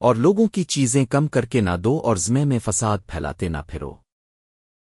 اور لوگوں کی چیزیں کم کر کے نہ دو اور زمے میں فساد پھیلاتے نہ پھرو۔